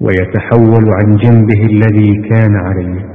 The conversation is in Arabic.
ويتحول عن جنبه الذي كان عليه.